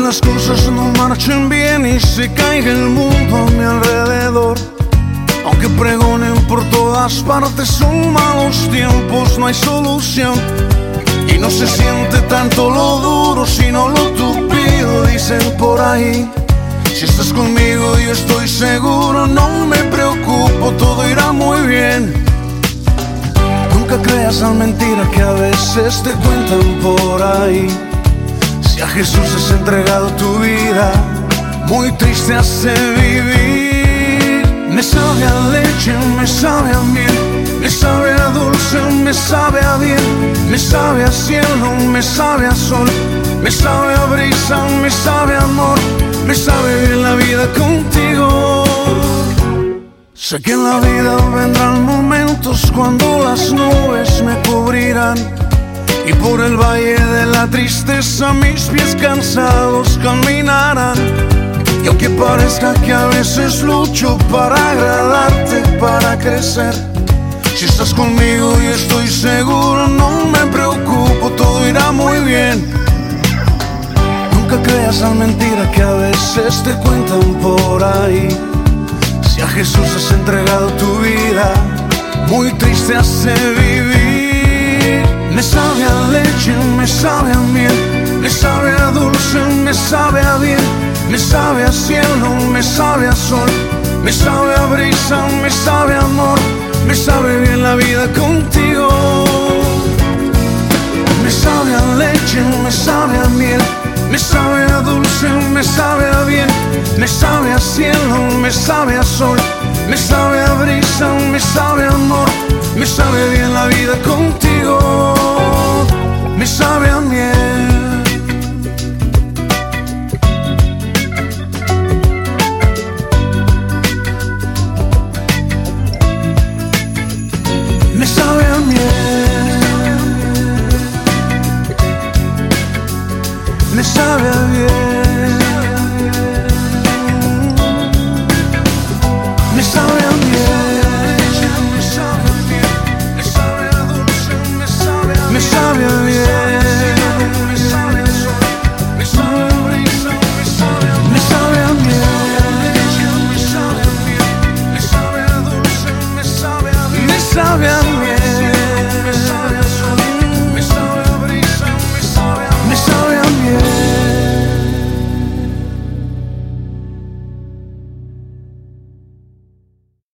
cosas no marchen bien y se caiga el mundo a mi alrededor. Aunque pregonen por todas partes, son malos tiempos, no hay solución. Y no se siente tanto lo duro, sino lo tupido, dicen por ahí. Si estás conmigo, yo estoy seguro, no me preocupo, todo irá muy bien. Nunca creas la mentira que a veces te cuentan por ahí. A Jesús has entregado tu vida, muy triste hace vivir. Me sabe a leche, me sabe a miel, me sabe a dulce, me sabe a bien, me sabe a cielo, me sabe a sol, me sabe a brisa, me sabe a amor, me sabe bien la vida contigo. Sé que en la vida vendrán momentos cuando las nubes me cubrirán y por el valle de la tristeza mis pies cansados caminarán. Y aunque parezca que a veces lucho para agradarte, para crecer, si estás conmigo y estoy seguro, no me preocupo, todo irá muy bien. Nunca creas la mentira que a veces te cuentan por ahí. Si a Jesús has entregado tu vida, muy triste hace vivir. Me sabe a miel, me sabe a dulce, me sabe a bien, me sabe a cielo, me sabe a sol, me sabe a brisa, me sabe a amor, me sabe bien la vida contigo. Me sabe a leche, me sabe a miel, me sabe a dulce, me sabe a bien, me sabe a cielo, me sabe a sol, me sabe a brisa, me sabe a amor, me sabe bien la vida contigo, me sabe a miel.